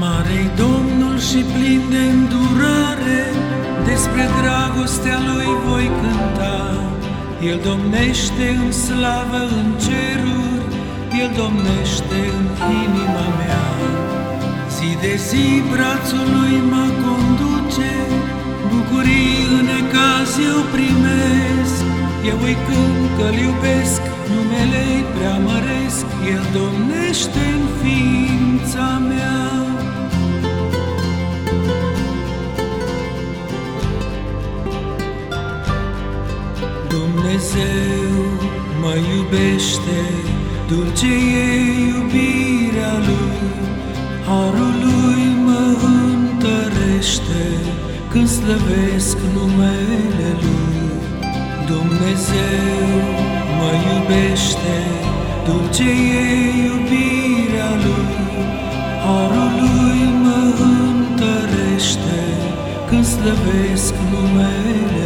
mare Domnul și plin de îndurare, despre dragostea Lui voi cânta. El domnește în slavă în ceruri, El domnește în inima mea. Zi de zi brațul Lui mă conduce, bucurii în ecaz eu primesc. Eu îi cânt că-L iubesc, numele-i preamăresc, El domnește în ființa mea. Dumnezeu mă iubește, dulce e iubirea Lui, Harul Lui mă întărește, când slăvesc numele Lui. Dumnezeu mă iubește, dulce e iubirea Lui, Harul Lui mă întărește, când slăvesc numele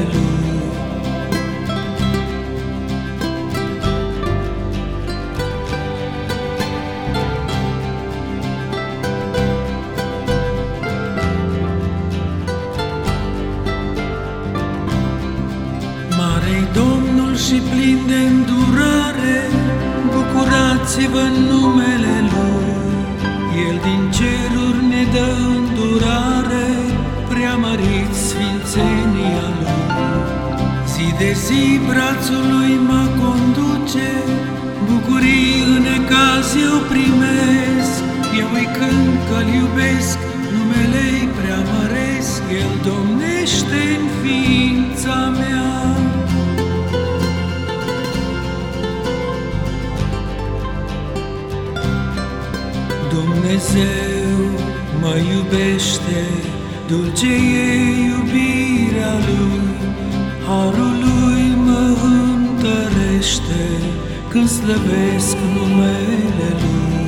Lui. mare Domnul și plin de îndurare, bucurați-vă în numele Lui. El din ceruri ne dă îndurare, preamărit sfințenia Lui. Zi de zi brațul Lui mă conduce, bucurii în ecaz eu primesc. Eu îi cânt că-L iubesc, numele-i preamăresc, El domnește Dumnezeu mă iubește, dulce e iubirea Lui, Harul Lui mă întărește, când slăvesc numele Lui.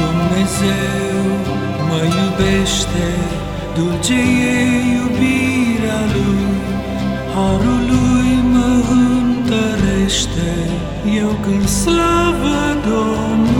Dumnezeu mă iubește, dulce e iubirea Lui, Harul Lui mă întărește, eu când slavă Domnului.